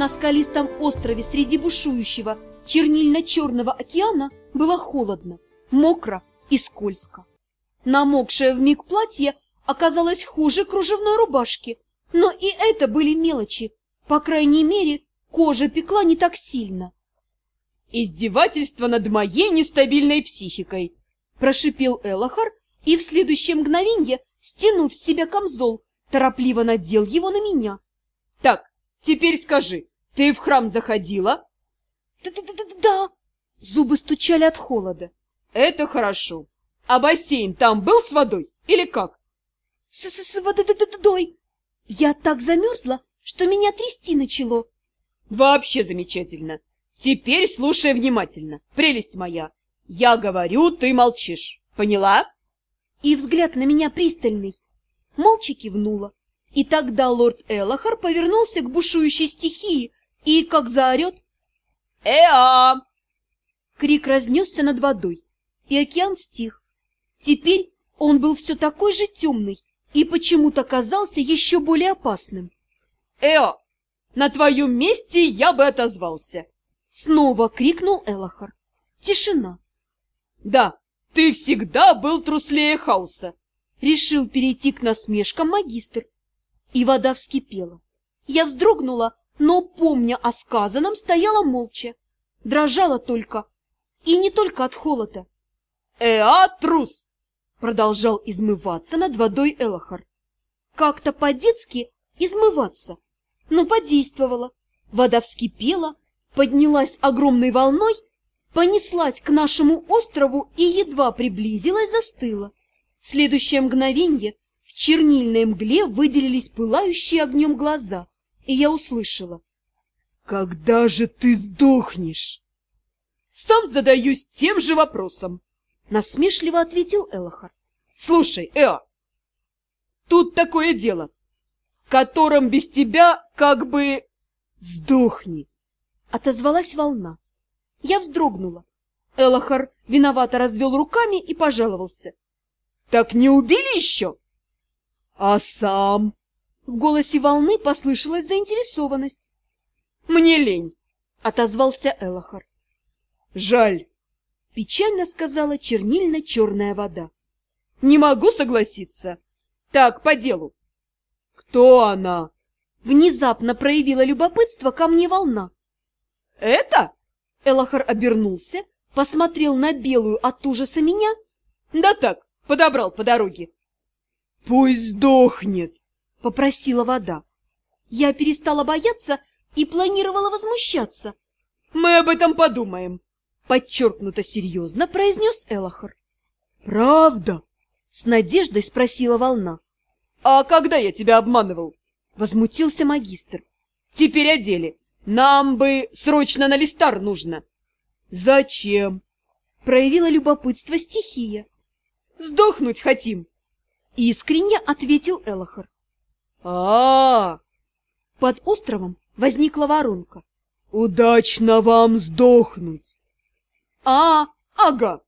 На скалистом острове среди бушующего чернильно-черного океана было холодно, мокро и скользко. Намокшее вмиг платье оказалось хуже кружевной рубашки, но и это были мелочи. По крайней мере, кожа пекла не так сильно. «Издевательство над моей нестабильной психикой!» Прошипел Элохар и в следующее мгновенье, стянув с себя камзол, торопливо надел его на меня. «Так, теперь скажи, ты в храм заходила?» «Да-да-да-да!» Зубы стучали от холода. «Это хорошо. А бассейн там был с водой или как?» «С, -с, -с водой!» Я так замерзла, что меня трясти начало. Вообще замечательно. Теперь слушай внимательно, прелесть моя. Я говорю, ты молчишь. Поняла? И взгляд на меня пристальный. Молча кивнула. И тогда лорд Элохар повернулся к бушующей стихии и, как заорет, «Эа!» Крик разнесся над водой, и океан стих. Теперь он был все такой же темный, и почему-то казался еще более опасным. «Эо, на твоем месте я бы отозвался!» Снова крикнул Элохар. Тишина. «Да, ты всегда был труслее хаоса!» Решил перейти к насмешкам магистр. И вода вскипела. Я вздрогнула, но, помня о сказанном, стояла молча. Дрожала только. И не только от холода. «Эа, трус!» Продолжал измываться над водой Элохар. Как-то по-детски измываться. Но подействовало. Вода вскипела, поднялась огромной волной, понеслась к нашему острову и едва приблизилась, застыла. В следующее мгновенье в чернильной мгле выделились пылающие огнем глаза, и я услышала. «Когда же ты сдохнешь?» «Сам задаюсь тем же вопросом», Насмешливо ответил Элохар. Слушай, Эа, тут такое дело, в котором без тебя как бы... Сдохни! Отозвалась волна. Я вздрогнула. Элохар виновато развел руками и пожаловался. Так не убили еще? А сам? В голосе волны послышалась заинтересованность. Мне лень, отозвался Элохар. Жаль, — печально сказала чернильно-черная вода. — Не могу согласиться. Так, по делу. — Кто она? Внезапно проявила любопытство ко мне волна. — Это? Элохар обернулся, посмотрел на белую от ужаса меня. — Да так, подобрал по дороге. — Пусть сдохнет, — попросила вода. Я перестала бояться и планировала возмущаться. — Мы об этом подумаем, подчеркнуто серьезно произнес Элохор. «Правда?» — с надеждой спросила волна. «А когда я тебя обманывал?» — возмутился магистр. «Теперь о деле. Нам бы срочно на листар нужно». «Зачем?» — проявила любопытство стихия. «Сдохнуть хотим!» — искренне ответил Элохор. А, -а, -а Под островом возникла воронка. «Удачно вам сдохнуть!» А, ага.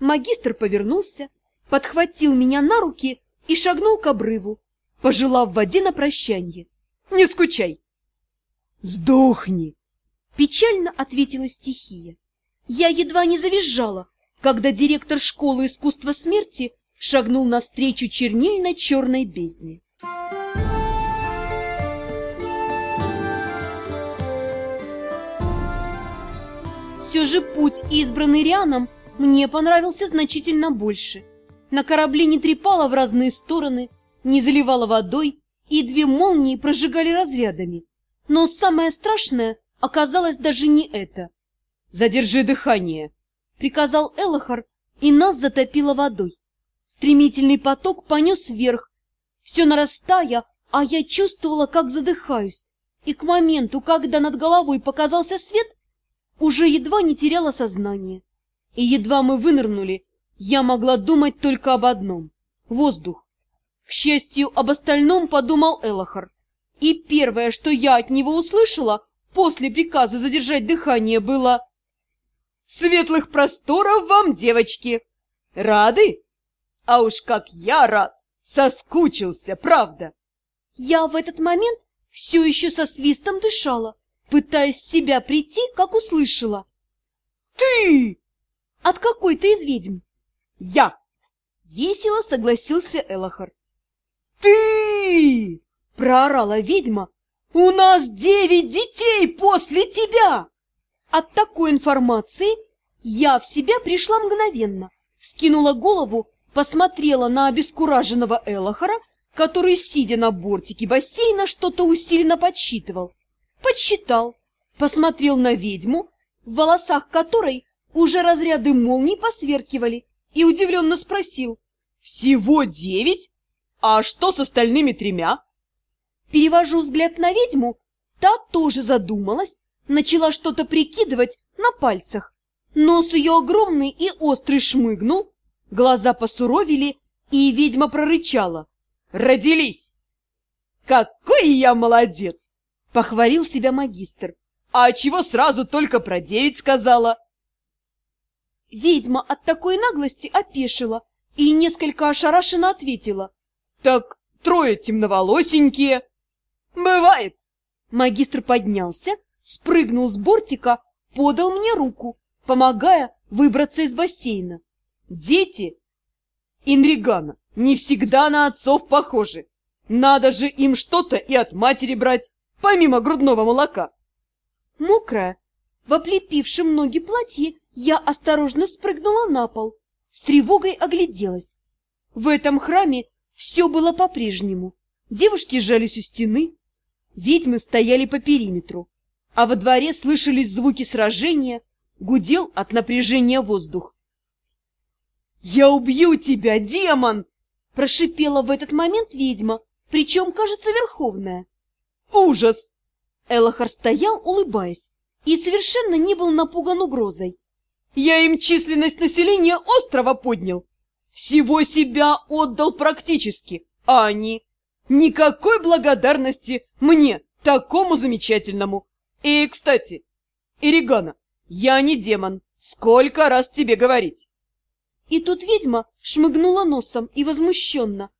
Магистр повернулся, подхватил меня на руки и шагнул к обрыву, пожелав воде на прощанье. Не скучай. Сдохни, печально ответила стихия. Я едва не завизжала, когда директор школы искусства смерти шагнул навстречу чернильно-черной бездне. Все же путь, избранный Рианом, мне понравился значительно больше. На корабле не трепало в разные стороны, не заливало водой, и две молнии прожигали разрядами. Но самое страшное оказалось даже не это. «Задержи дыхание!» — приказал Элохар, и нас затопило водой. Стремительный поток понес вверх, все нарастая, а я чувствовала, как задыхаюсь. И к моменту, когда над головой показался свет, уже едва не теряла сознание. И едва мы вынырнули, я могла думать только об одном — воздух. К счастью, об остальном подумал Элохар. И первое, что я от него услышала после приказа задержать дыхание, было «Светлых просторов вам, девочки! Рады? А уж как я рад! Соскучился, правда!» Я в этот момент все еще со свистом дышала, пытаясь в себя прийти, как услышала. «Ты!» «От какой ты из ведьм?» «Я!» — весело согласился Элохор. «Ты!» — проорала ведьма. «У нас девять детей после тебя!» От такой информации я в себя пришла мгновенно, скинула голову, посмотрела на обескураженного Элохора, который, сидя на бортике бассейна, что-то усиленно подсчитывал. Подсчитал, посмотрел на ведьму, в волосах которой уже разряды молний посверкивали, и удивленно спросил. «Всего девять? А что с остальными тремя?» Перевожу взгляд на ведьму, та тоже задумалась, начала что-то прикидывать на пальцах. Нос ее огромный и острый шмыгнул, глаза посуровили, и ведьма прорычала. «Родились!» «Какой я молодец!» — похвалил себя магистр. «А чего сразу только про девять сказала?» Ведьма от такой наглости опешила и несколько ошарашенно ответила. «Так трое темноволосенькие!» «Бывает!» Магистр поднялся, спрыгнул с бортика, подал мне руку, помогая выбраться из бассейна. «Дети!» «Инригана, не всегда на отцов похожи. Надо же им что-то и от матери брать, помимо грудного молока!» Мокрая, в облепившем ноги платье, я осторожно спрыгнула на пол, с тревогой огляделась. В этом храме все было по-прежнему. Девушки сжались у стены, ведьмы стояли по периметру, а во дворе слышались звуки сражения, гудел от напряжения воздух. «Я убью тебя, демон!» – прошипела в этот момент ведьма, причем, кажется, верховная. «Ужас!» Элохар стоял, улыбаясь, и совершенно не был напуган угрозой. Я им численность населения острова поднял. Всего себя отдал практически, а они... Никакой благодарности мне, такому замечательному. И, кстати, Иригана, я не демон. Сколько раз тебе говорить? И тут ведьма шмыгнула носом и возмущенно.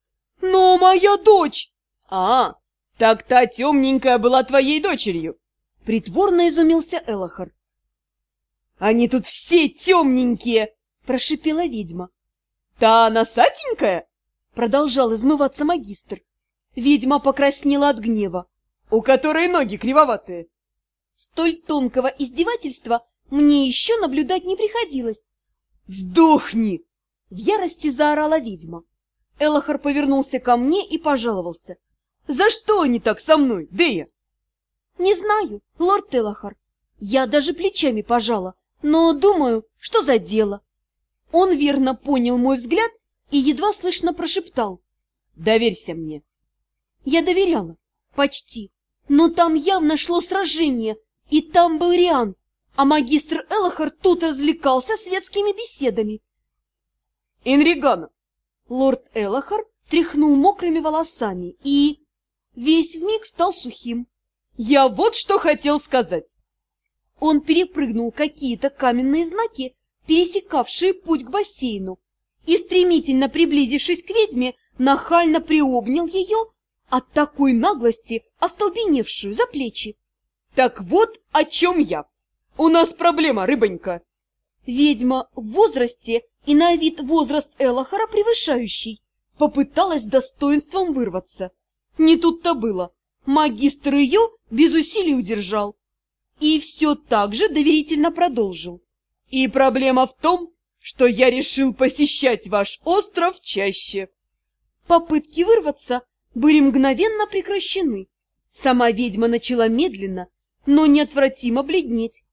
Но моя дочь! А, так та темненькая была твоей дочерью. Притворно изумился Элохар. Они тут все темненькие!» – прошипела ведьма. «Та носатенькая?» – продолжал измываться магистр. Ведьма покраснела от гнева. «У которой ноги кривоватые!» Столь тонкого издевательства мне еще наблюдать не приходилось. «Сдохни!» — в ярости заорала ведьма. Элохар повернулся ко мне и пожаловался. «За что они так со мной, Дея?» «Не знаю, лорд Элохар. Я даже плечами пожала, но думаю, что за дело. Он верно понял мой взгляд и едва слышно прошептал. «Доверься мне». Я доверяла, почти, но там явно шло сражение, и там был Риан, а магистр Элохар тут развлекался светскими беседами. «Энригана!» Лорд Элохар тряхнул мокрыми волосами и... весь вмиг стал сухим. «Я вот что хотел сказать!» Он перепрыгнул какие-то каменные знаки, пересекавшие путь к бассейну, и, стремительно приблизившись к ведьме, нахально приобнял ее, от такой наглости остолбеневшую за плечи. «Так вот о чем я! У нас проблема, рыбонька!» Ведьма в возрасте и на вид возраст Элохара превышающий попыталась достоинством вырваться. Не тут-то было. Магистр ее без усилий удержал, и все так же доверительно продолжил. И проблема в том, что я решил посещать ваш остров чаще. Попытки вырваться были мгновенно прекращены. Сама ведьма начала медленно, но неотвратимо бледнеть.